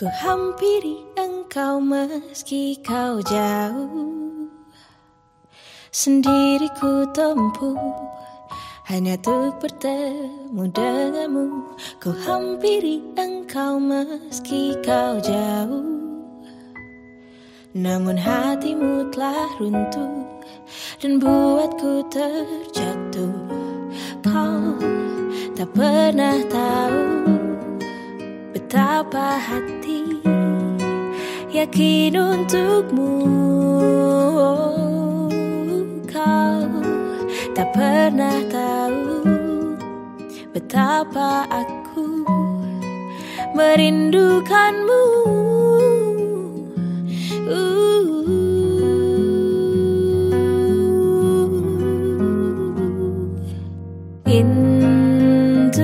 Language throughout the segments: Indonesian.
Ku hampiri engkau meski kau jauh. Sendiri ku tempuh Hanya untuk bertemu denganmu. Ku hampiri engkau meski kau jauh. Namun hatimu telah runtuh Dan buatku terjatuh. Kau tak pernah tahu Betapa hati yakin untukmu. Kau tak pernah tahu Betapa aku merindukanmu. Intuisiku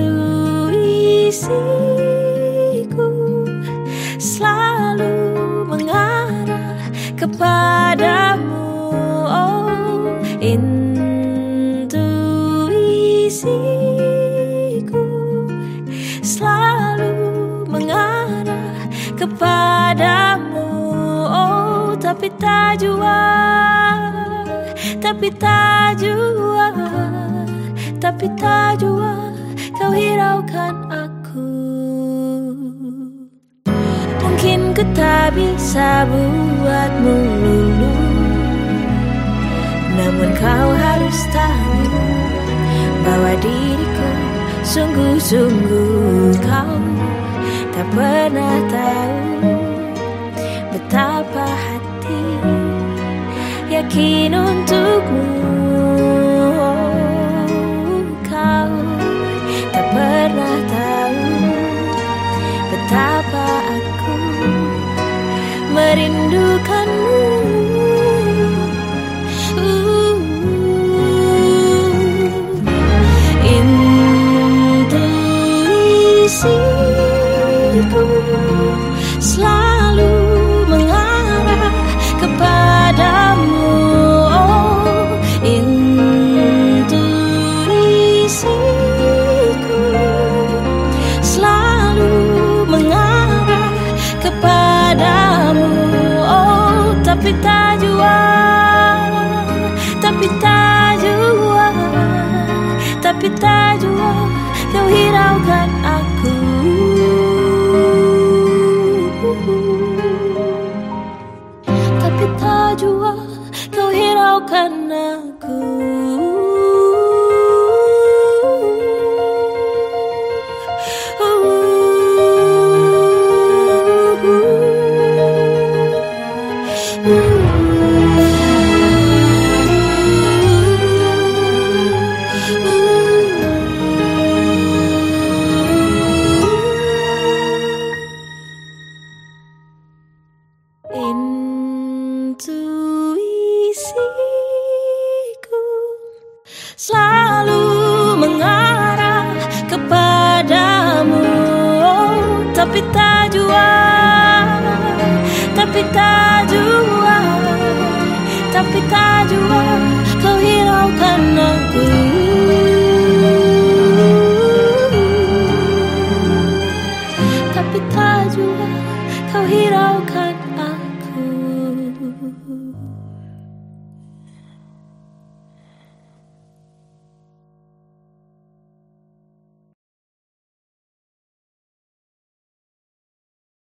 selalu mengarah kepadamu. Oh intuisiku selalu mengarah kepadamu. Oh tapi tak jua Tapi tak jua Tapi tak jua Kau hiraukan aku. Mungkin ku tak bisa buatmu lulu Namun kau harus tahu Bahwa diriku. Sungguh-sungguh Kau tak pernah tahu Betapa hati yakin untukmu tapi tak jua Tapi tak jua Tapi tak jua Kau hiraukan aku. Tapi tak jua Kau hiraukan aku selalu mengarah kepadamu. Tapi tak jua Tapi tak jua Tapi tak jua Kau hiraukan aku. Tapi tak jua Kau hiraukan